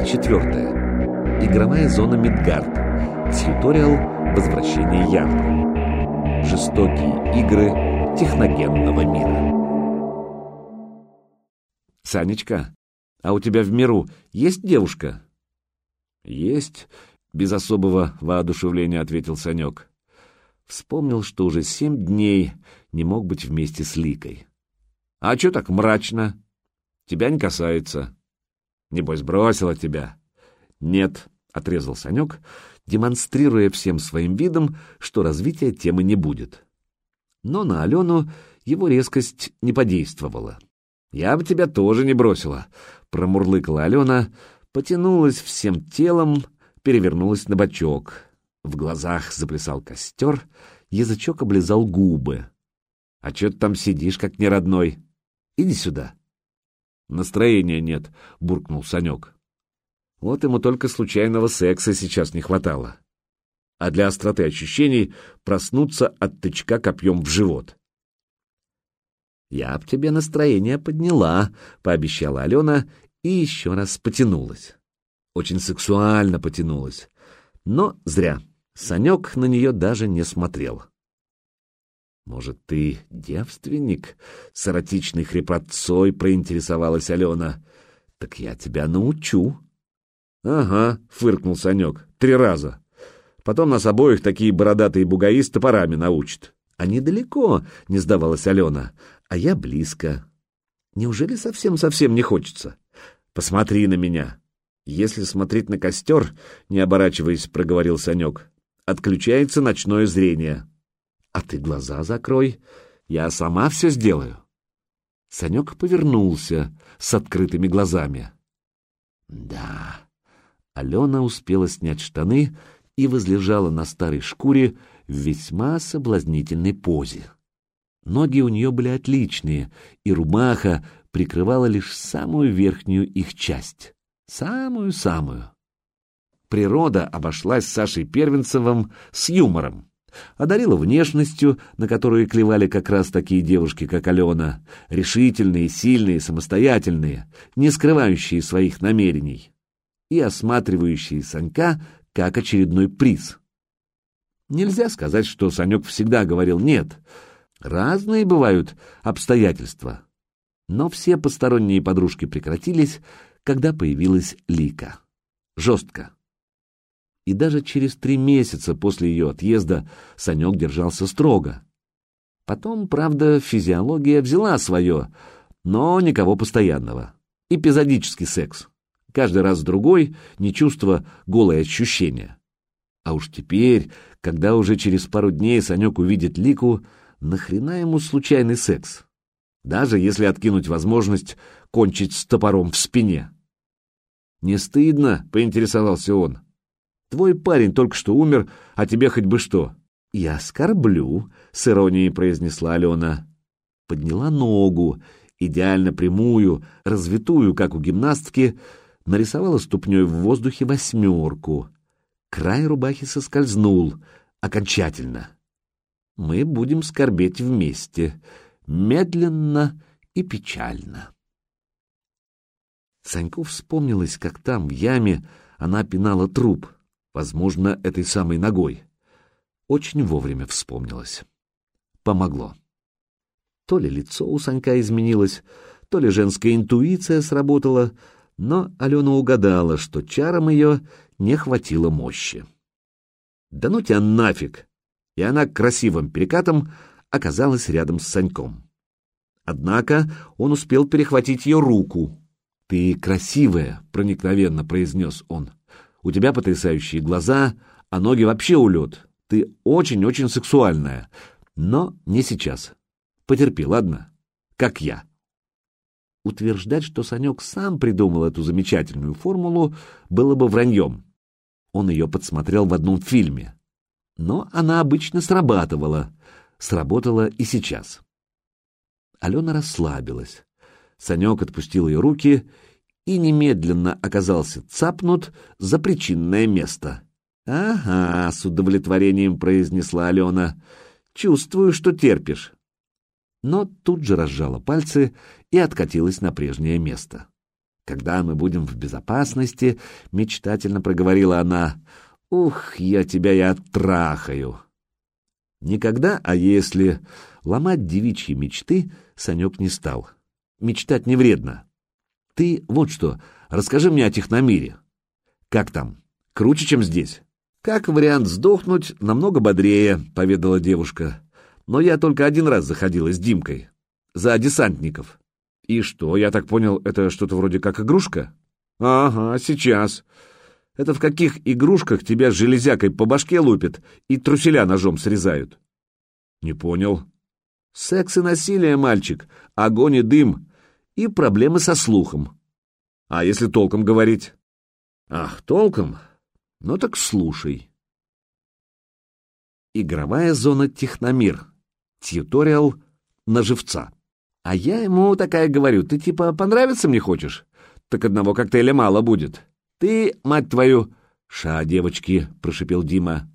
Часть четвертая. Игровая зона Мидгард. Тьюториал «Возвращение Ярда». Жестокие игры техногенного мира. «Санечка, а у тебя в миру есть девушка?» «Есть», — без особого воодушевления ответил Санек. Вспомнил, что уже семь дней не мог быть вместе с Ликой. «А чё так мрачно? Тебя не касается». Небось, бросила тебя. Нет, — отрезал Санек, демонстрируя всем своим видом, что развития темы не будет. Но на Алену его резкость не подействовала. «Я бы тебя тоже не бросила», — промурлыкала Алена, потянулась всем телом, перевернулась на бочок. В глазах заплясал костер, язычок облизал губы. «А чё ты там сидишь, как неродной? Иди сюда». Настроения нет, буркнул Санек. Вот ему только случайного секса сейчас не хватало. А для остроты ощущений проснуться от тычка копьем в живот. «Я б тебе настроение подняла», — пообещала Алена и еще раз потянулась. Очень сексуально потянулась. Но зря. Санек на нее даже не смотрел. «Может, ты девственник?» — с эротичной хрипотцой проинтересовалась Алена. «Так я тебя научу». «Ага», — фыркнул Санек, — «три раза. Потом нас обоих такие бородатые бугаи с топорами научат». «Они далеко», — не сдавалась Алена, — «а я близко». «Неужели совсем-совсем не хочется?» «Посмотри на меня». «Если смотреть на костер», — не оборачиваясь, проговорил Санек, — «отключается ночное зрение». А ты глаза закрой, я сама все сделаю. Санек повернулся с открытыми глазами. Да, Алена успела снять штаны и возлежала на старой шкуре в весьма соблазнительной позе. Ноги у нее были отличные, и рубаха прикрывала лишь самую верхнюю их часть. Самую-самую. Природа обошлась с Сашей Первенцевым с юмором одарила внешностью, на которую клевали как раз такие девушки, как Алена, решительные, сильные, самостоятельные, не скрывающие своих намерений, и осматривающие Санька как очередной приз. Нельзя сказать, что Санек всегда говорил «нет». Разные бывают обстоятельства. Но все посторонние подружки прекратились, когда появилась Лика. Жестко и даже через три месяца после ее отъезда Санек держался строго. Потом, правда, физиология взяла свое, но никого постоянного. Эпизодический секс. Каждый раз другой, не чувство, голое ощущение. А уж теперь, когда уже через пару дней Санек увидит Лику, нахрена ему случайный секс? Даже если откинуть возможность кончить с топором в спине. «Не стыдно?» — поинтересовался он. Твой парень только что умер, а тебе хоть бы что. Я скорблю, с иронией произнесла Алена. Подняла ногу, идеально прямую, развитую, как у гимнастки, нарисовала ступней в воздухе восьмерку. Край рубахи соскользнул, окончательно. Мы будем скорбеть вместе, медленно и печально. Саньку вспомнилось, как там, в яме, она пинала труп — Возможно, этой самой ногой. Очень вовремя вспомнилось. Помогло. То ли лицо у Санька изменилось, то ли женская интуиция сработала, но Алена угадала, что чарам ее не хватило мощи. «Да ну тебя нафиг!» И она красивым перекатом оказалась рядом с Саньком. Однако он успел перехватить ее руку. «Ты красивая», — проникновенно произнес он. У тебя потрясающие глаза, а ноги вообще улет. Ты очень-очень сексуальная. Но не сейчас. Потерпи, ладно? Как я. Утверждать, что Санек сам придумал эту замечательную формулу, было бы враньем. Он ее подсмотрел в одном фильме. Но она обычно срабатывала. Сработала и сейчас. Алена расслабилась. Санек отпустил ее руки и немедленно оказался цапнут за причинное место. «Ага», — с удовлетворением произнесла Алена, — «чувствую, что терпишь». Но тут же разжала пальцы и откатилась на прежнее место. Когда мы будем в безопасности, — мечтательно проговорила она, — ух, я тебя и оттрахаю. Никогда, а если ломать девичьи мечты, Санек не стал. Мечтать не вредно. Ты вот что, расскажи мне о техномире. Как там? Круче, чем здесь? Как вариант сдохнуть, намного бодрее, поведала девушка. Но я только один раз заходила с Димкой. За десантников. И что, я так понял, это что-то вроде как игрушка? Ага, сейчас. Это в каких игрушках тебя железякой по башке лупят и труселя ножом срезают? Не понял. Секс и насилие, мальчик, огонь и дым, и проблемы со слухом. А если толком говорить? Ах, толком? Ну так слушай. Игровая зона Техномир. Тьюториал на живца. А я ему такая говорю, ты типа понравиться мне хочешь? Так одного коктейля мало будет. Ты, мать твою... Ша, девочки, прошипел Дима.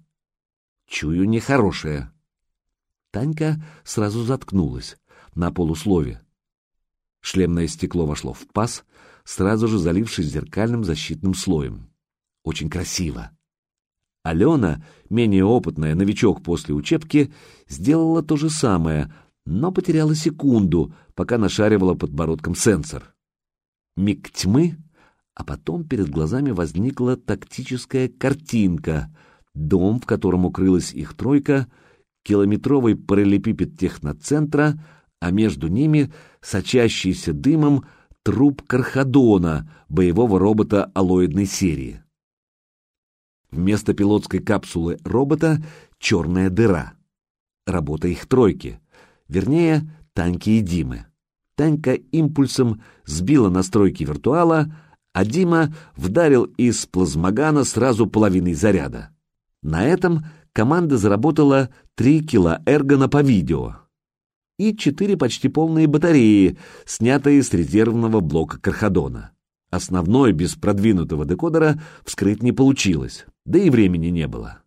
Чую нехорошее. Танька сразу заткнулась на полуслове. Шлемное стекло вошло в паз, сразу же залившись зеркальным защитным слоем. Очень красиво. Алена, менее опытная, новичок после учебки, сделала то же самое, но потеряла секунду, пока нашаривала подбородком сенсор. Миг тьмы, а потом перед глазами возникла тактическая картинка. Дом, в котором укрылась их тройка, километровый параллелепипед техноцентра, а между ними сочащийся дымом труп Кархадона, боевого робота алоидной серии. Вместо пилотской капсулы робота черная дыра. Работа их тройки — вернее, Таньки и Димы. Танька импульсом сбила настройки виртуала, а Дима вдарил из плазмогана сразу половиной заряда. На этом команда заработала 3 килоэргона по видео и 4 почти полные батареи, снятые с резервного блока Кархадона. Основной без продвинутого декодера вскрыть не получилось, да и времени не было.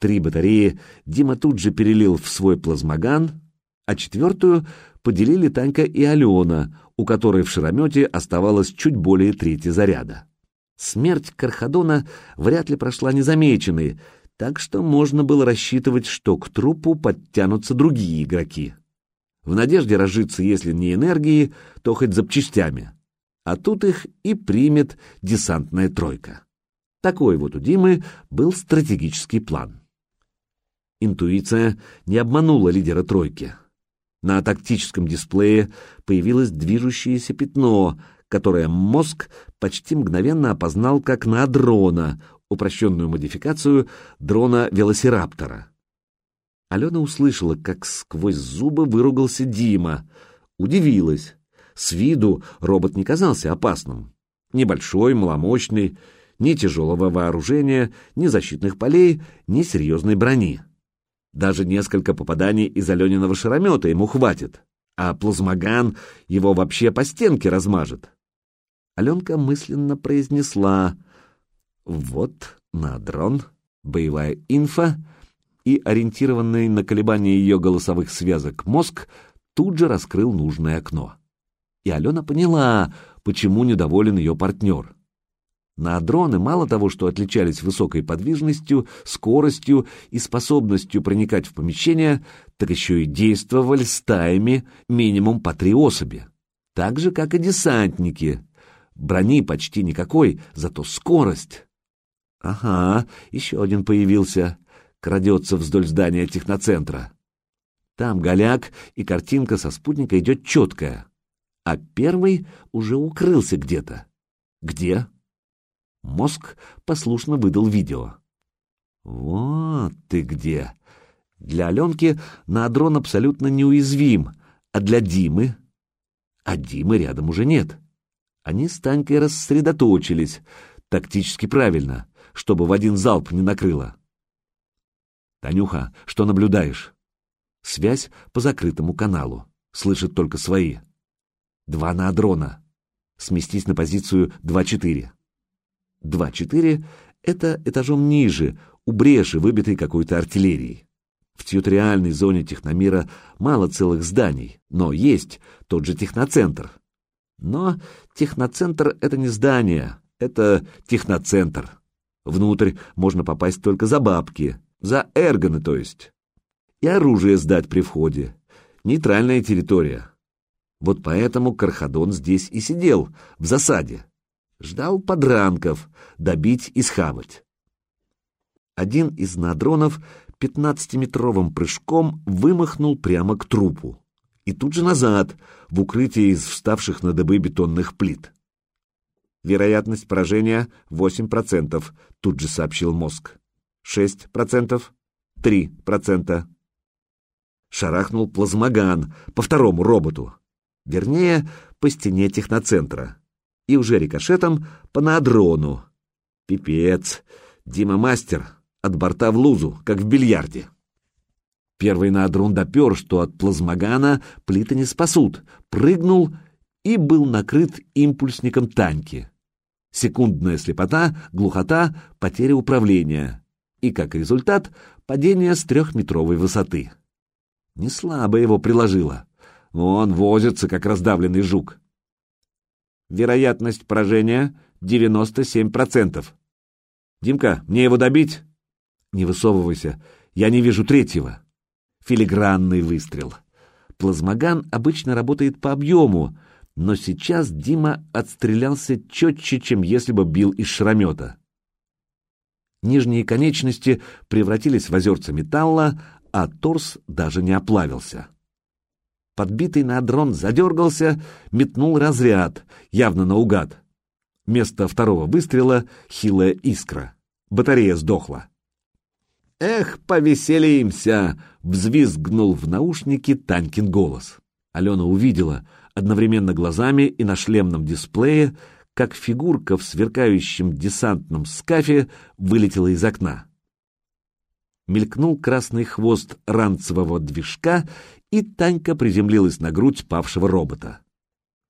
Три батареи Дима тут же перелил в свой плазмоган, а четвертую поделили Танька и Алена, у которой в шаромете оставалось чуть более трети заряда. Смерть Кархадона вряд ли прошла незамеченной, так что можно было рассчитывать, что к трупу подтянутся другие игроки. В надежде разжиться, если не энергией, то хоть запчастями. А тут их и примет десантная тройка. Такой вот у Димы был стратегический план. Интуиция не обманула лидера тройки. На тактическом дисплее появилось движущееся пятно, которое мозг почти мгновенно опознал как на дрона, упрощенную модификацию дрона Велосираптора. Алена услышала, как сквозь зубы выругался Дима. Удивилась. С виду робот не казался опасным. Небольшой, маломощный, ни тяжелого вооружения, ни защитных полей, ни серьезной брони. Даже несколько попаданий из Алениного шаромета ему хватит, а плазмоган его вообще по стенке размажет. Аленка мысленно произнесла «Вот на дрон, боевая инфа» и ориентированный на колебания ее голосовых связок мозг тут же раскрыл нужное окно. И Алена поняла, почему недоволен ее партнер. На дроны мало того, что отличались высокой подвижностью, скоростью и способностью проникать в помещение, так еще и действовали стаями минимум по три особи. Так же, как и десантники. Брони почти никакой, зато скорость. Ага, еще один появился. Крадется вдоль здания техноцентра. Там голяк, и картинка со спутника идет четкая. А первый уже укрылся где-то. Где? Мозг послушно выдал видео. «Вот ты где!» Для Аленки Надрон абсолютно неуязвим, а для Димы... А Димы рядом уже нет. Они с Танькой рассредоточились, тактически правильно, чтобы в один залп не накрыло. «Танюха, что наблюдаешь?» Связь по закрытому каналу. Слышит только свои. Два на Адрона. Сместись на позицию 2-4. 2-4 — это этажом ниже, у бреши, выбитой какой-то артиллерией. В тьюториальной зоне техномира мало целых зданий, но есть тот же техноцентр. Но техноцентр — это не здание, это техноцентр. Внутрь можно попасть только за бабки, за эргоны, то есть. И оружие сдать при входе. Нейтральная территория. Вот поэтому Кархадон здесь и сидел, в засаде. Ждал подранков, добить и схавать. Один из надронов пятнадцатиметровым прыжком вымахнул прямо к трупу. И тут же назад, в укрытие из вставших на дыбы бетонных плит. Вероятность поражения 8%, тут же сообщил мозг. 6%, 3%. Шарахнул плазмоган по второму роботу. Вернее, по стене техноцентра. И уже рикошетом по надрону. Пипец. Дима мастер. От борта в лузу, как в бильярде. Первый надрон допер, что от плазмогана плиты не спасут. Прыгнул и был накрыт импульсником танки. Секундная слепота, глухота, потеря управления. И, как результат, падение с трехметровой высоты. Не слабо его приложило. Он возится, как раздавленный жук. Вероятность поражения 97%. Димка, мне его добить? Не высовывайся, я не вижу третьего. Филигранный выстрел. Плазмоган обычно работает по объему, но сейчас Дима отстрелялся четче, чем если бы бил из шрамета. Нижние конечности превратились в озерца металла, а торс даже не оплавился. Подбитый на дрон задергался, метнул разряд, явно наугад. Вместо второго выстрела — хилая искра. Батарея сдохла. «Эх, повеселимся!» — взвизгнул в наушнике Танькин голос. Алена увидела — одновременно глазами и на шлемном дисплее, как фигурка в сверкающем десантном скафе вылетела из окна. Мелькнул красный хвост ранцевого движка, и Танька приземлилась на грудь павшего робота.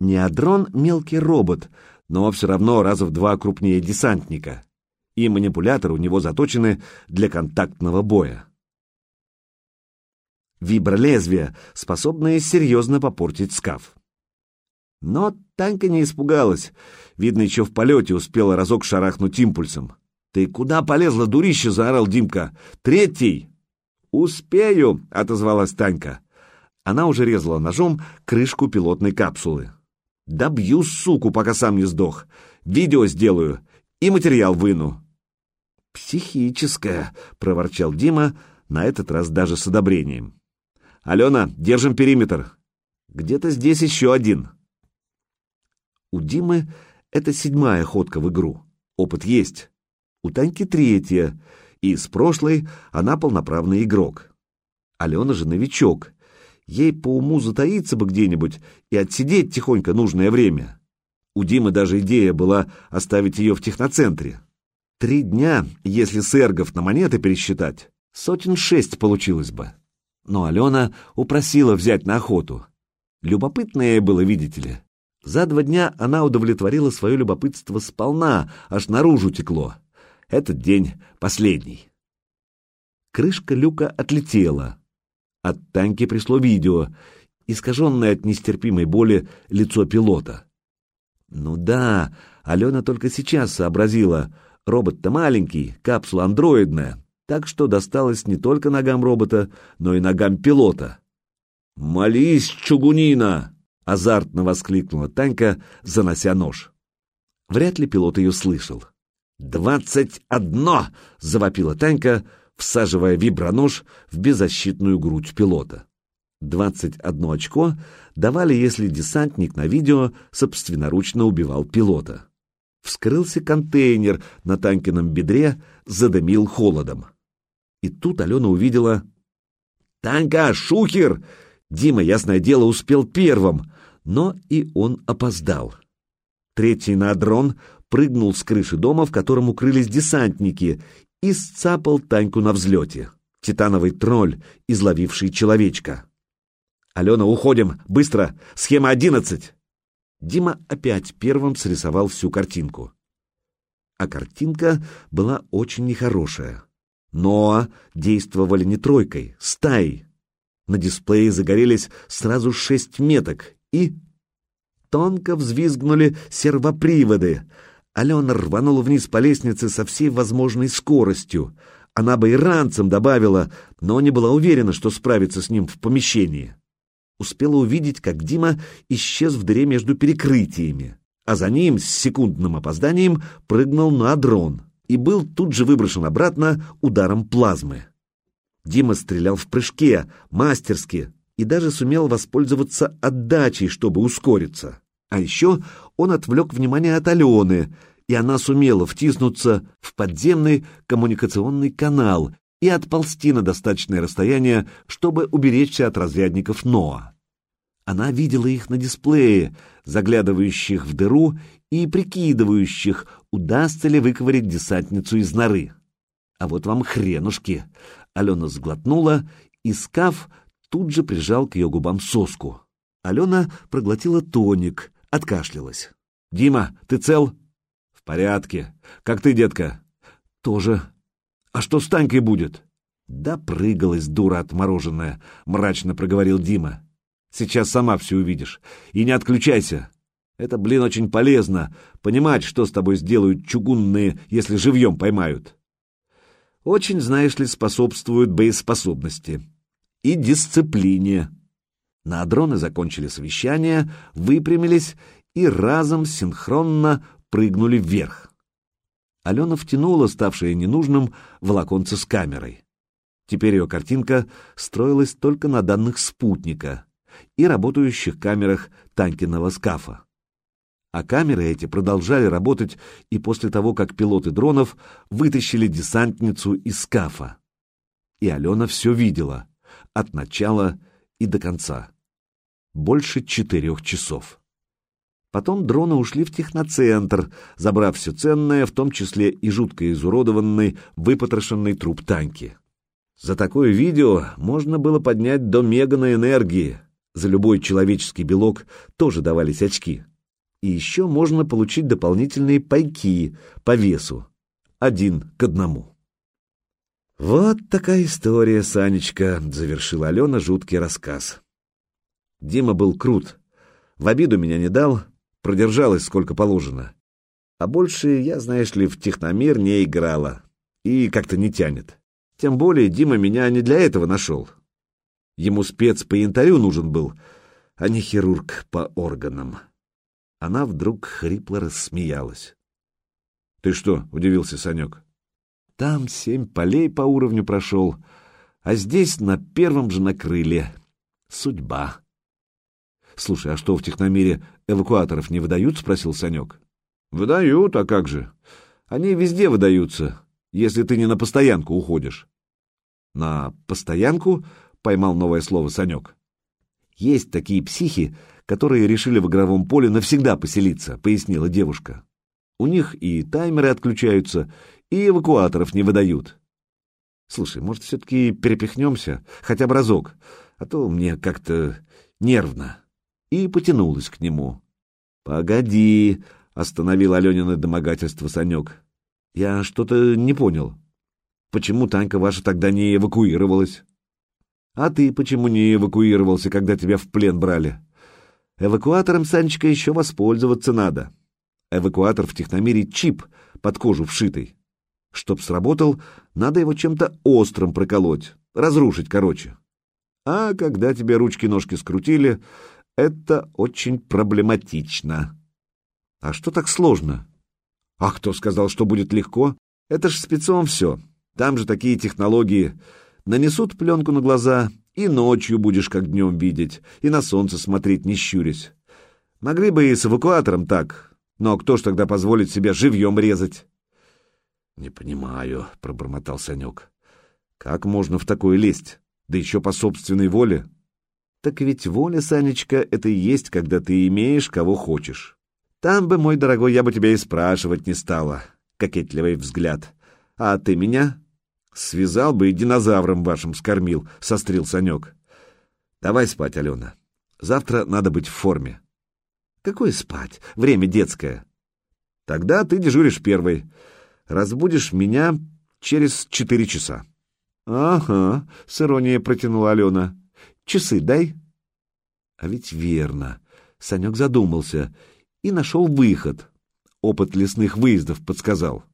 Неадрон — мелкий робот, но все равно раза в два крупнее десантника, и манипуляторы у него заточены для контактного боя. Вибролезвия, способные серьезно попортить скаф. Но Танька не испугалась. Видно, еще в полете успела разок шарахнуть импульсом. «Ты куда полезла, дурище?» — заорал Димка. «Третий!» «Успею!» — отозвалась Танька. Она уже резала ножом крышку пилотной капсулы. «Добью, суку, пока сам не сдох. Видео сделаю и материал выну». «Психическая», — проворчал Дима, на этот раз даже с одобрением. «Алена, держим периметр. Где-то здесь еще один». У Димы это седьмая ходка в игру. Опыт есть. У Таньки третья, и с прошлой она полноправный игрок. Алена же новичок. Ей по уму затаиться бы где-нибудь и отсидеть тихонько нужное время. У Димы даже идея была оставить ее в техноцентре. Три дня, если сэргов на монеты пересчитать, сотен шесть получилось бы. Но Алена упросила взять на охоту. Любопытное было, видите ли. За два дня она удовлетворила свое любопытство сполна, аж наружу текло. Этот день последний. Крышка люка отлетела. От Таньки пришло видео, искаженное от нестерпимой боли лицо пилота. Ну да, Алена только сейчас сообразила, робот-то маленький, капсула андроидная, так что досталось не только ногам робота, но и ногам пилота. «Молись, чугунина!» Азартно воскликнула Танька, занося нож. Вряд ли пилот ее слышал. «Двадцать одно!» — завопила Танька, всаживая вибронож в беззащитную грудь пилота. Двадцать одно очко давали, если десантник на видео собственноручно убивал пилота. Вскрылся контейнер на Танькином бедре, задымил холодом. И тут Алена увидела... «Танька, шухер!» Дима, ясное дело, успел первым, но и он опоздал. Третий надрон прыгнул с крыши дома, в котором укрылись десантники, и сцапал Таньку на взлете. Титановый тролль, изловивший человечка. «Алена, уходим! Быстро! Схема одиннадцать!» Дима опять первым срисовал всю картинку. А картинка была очень нехорошая. Но действовали не тройкой, стаей. На дисплее загорелись сразу шесть меток, и... Тонко взвизгнули сервоприводы. Алена рванула вниз по лестнице со всей возможной скоростью. Она бы иранцам добавила, но не была уверена, что справится с ним в помещении. Успела увидеть, как Дима исчез в дыре между перекрытиями, а за ним с секундным опозданием прыгнул на дрон и был тут же выброшен обратно ударом плазмы. Дима стрелял в прыжке, мастерски, и даже сумел воспользоваться отдачей, чтобы ускориться. А еще он отвлек внимание от Алены, и она сумела втиснуться в подземный коммуникационный канал и отползти на достаточное расстояние, чтобы уберечься от разрядников Ноа. Она видела их на дисплее, заглядывающих в дыру и прикидывающих, удастся ли выковырять десантницу из норы. А вот вам хренушки! Алена сглотнула, и скаф тут же прижал к ее губам соску. Алена проглотила тоник, откашлялась. «Дима, ты цел?» порядке. Как ты, детка?» «Тоже. А что с Танькой будет?» «Да прыгалась, дура отмороженная», — мрачно проговорил Дима. «Сейчас сама все увидишь. И не отключайся. Это, блин, очень полезно, понимать, что с тобой сделают чугунные, если живьем поймают. Очень, знаешь ли, способствуют боеспособности. И дисциплине». На дроны закончили совещание, выпрямились и разом синхронно прыгнули вверх. Алена втянула ставшее ненужным волоконце с камерой. Теперь ее картинка строилась только на данных спутника и работающих камерах Танкиного скафа. А камеры эти продолжали работать и после того, как пилоты дронов вытащили десантницу из скафа. И Алена все видела, от начала и до конца. Больше четырех часов. Потом дроны ушли в техноцентр, забрав все ценное, в том числе и жутко изуродованный, выпотрошенный труп танки. За такое видео можно было поднять до мегана энергии. За любой человеческий белок тоже давались очки. И еще можно получить дополнительные пайки по весу. Один к одному. «Вот такая история, Санечка», — завершила Алена жуткий рассказ. Дима был крут. В обиду меня не дал, продержалась сколько положено. А больше я, знаешь ли, в техномир не играла. И как-то не тянет. Тем более Дима меня не для этого нашел. Ему спец по янтарю нужен был, а не хирург по органам. Она вдруг хрипло рассмеялась. — Ты что? — удивился Санек. — Там семь полей по уровню прошел, а здесь на первом же накрыли. Судьба. Слушай, а что в техномире эвакуаторов не выдают? Спросил Санек. Выдают, а как же? Они везде выдаются, если ты не на постоянку уходишь. На постоянку? Поймал новое слово Санек. Есть такие психи, которые решили в игровом поле навсегда поселиться, пояснила девушка. У них и таймеры отключаются, и эвакуаторов не выдают. Слушай, может, все-таки перепихнемся, хотя бы разок, а то мне как-то нервно и потянулась к нему. «Погоди!» — остановил Аленина домогательство Санек. «Я что-то не понял. Почему Танька ваша тогда не эвакуировалась?» «А ты почему не эвакуировался, когда тебя в плен брали?» «Эвакуатором, Санечка, еще воспользоваться надо. Эвакуатор в техномире чип под кожу вшитый. Чтоб сработал, надо его чем-то острым проколоть, разрушить, короче. А когда тебе ручки-ножки скрутили, это очень проблематично. А что так сложно? А кто сказал, что будет легко? Это ж спецом все. Там же такие технологии. Нанесут пленку на глаза, и ночью будешь как днем видеть, и на солнце смотреть не щурясь. Могли бы и с эвакуатором так, но кто ж тогда позволит себя живьем резать? — Не понимаю, — пробормотал Санек. — Как можно в такое лезть? Да еще по собственной воле. Так ведь воля, Санечка, это и есть, когда ты имеешь, кого хочешь. Там бы, мой дорогой, я бы тебя и спрашивать не стала. Кокетливый взгляд. А ты меня? Связал бы и динозавром вашим скормил, сострил Санек. Давай спать, Алена. Завтра надо быть в форме. Какое спать? Время детское. Тогда ты дежуришь первой. Разбудишь меня через четыре часа. Ага, с иронией протянула Алена. Часы дай. А ведь верно. Санек задумался и нашел выход. Опыт лесных выездов подсказал.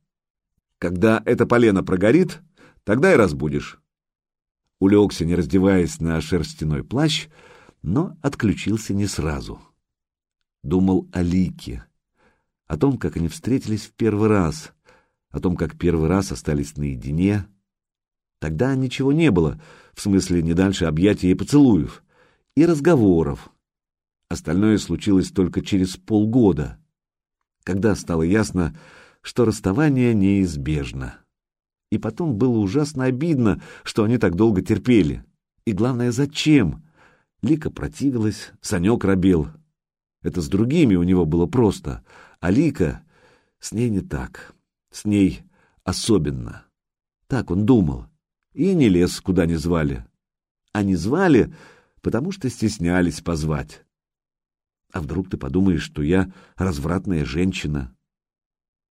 Когда это полено прогорит, тогда и разбудишь. Улегся, не раздеваясь на шерстяной плащ, но отключился не сразу. Думал о Лике, о том, как они встретились в первый раз, о том, как первый раз остались наедине. Тогда ничего не было, в смысле не дальше объятий и поцелуев, и разговоров. Остальное случилось только через полгода, когда стало ясно, что расставание неизбежно. И потом было ужасно обидно, что они так долго терпели. И главное, зачем? Лика противилась, Санек робел. Это с другими у него было просто, а Лика с ней не так, с ней особенно. Так он думал. И не лез, куда не звали. А не звали, потому что стеснялись позвать. А вдруг ты подумаешь, что я развратная женщина?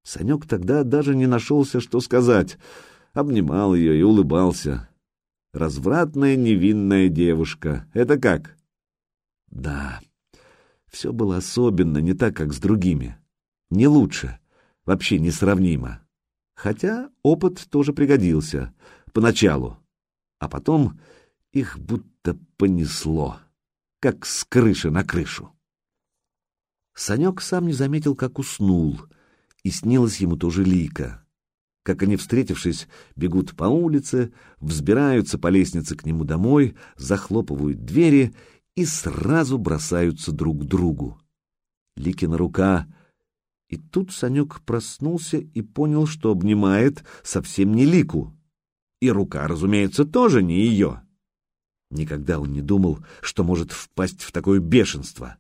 Санек тогда даже не нашелся, что сказать. Обнимал ее и улыбался. Развратная невинная девушка. Это как? Да, все было особенно, не так, как с другими. Не лучше, вообще несравнимо. Хотя опыт тоже пригодился. Поначалу. А потом их будто понесло, как с крыши на крышу. Санек сам не заметил, как уснул — и снилась ему тоже Лика. Как они, встретившись, бегут по улице, взбираются по лестнице к нему домой, захлопывают двери и сразу бросаются друг к другу. Ликина рука... И тут Санек проснулся и понял, что обнимает совсем не Лику. И рука, разумеется, тоже не ее. Никогда он не думал, что может впасть в такое бешенство.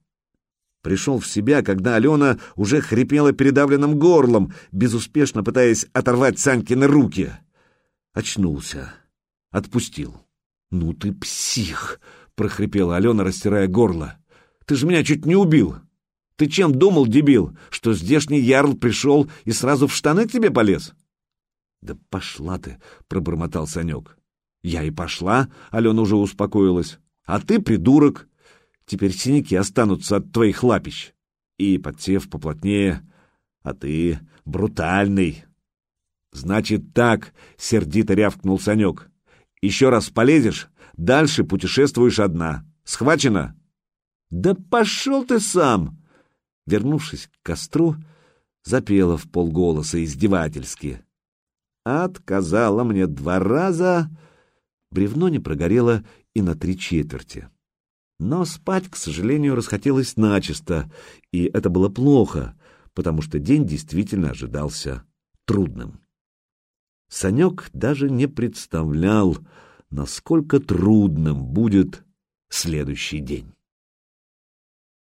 Пришел в себя, когда Алена уже хрипела передавленным горлом, безуспешно пытаясь оторвать Санькины руки. Очнулся. Отпустил. «Ну ты псих!» — прохрипела Алена, растирая горло. «Ты же меня чуть не убил! Ты чем думал, дебил, что здешний ярл пришел и сразу в штаны тебе полез?» «Да пошла ты!» — пробормотал Санек. «Я и пошла!» — Алена уже успокоилась. «А ты придурок!» Теперь синяки останутся от твоих лапищ. И, подсев поплотнее, а ты брутальный. Значит так, — сердито рявкнул Санек. Еще раз полезешь, дальше путешествуешь одна. Схвачено? Да пошел ты сам! Вернувшись к костру, запела в полголоса издевательски. Отказала мне два раза. Бревно не прогорело и на три четверти. Но спать, к сожалению, расхотелось начисто, и это было плохо, потому что день действительно ожидался трудным. Санек даже не представлял, насколько трудным будет следующий день.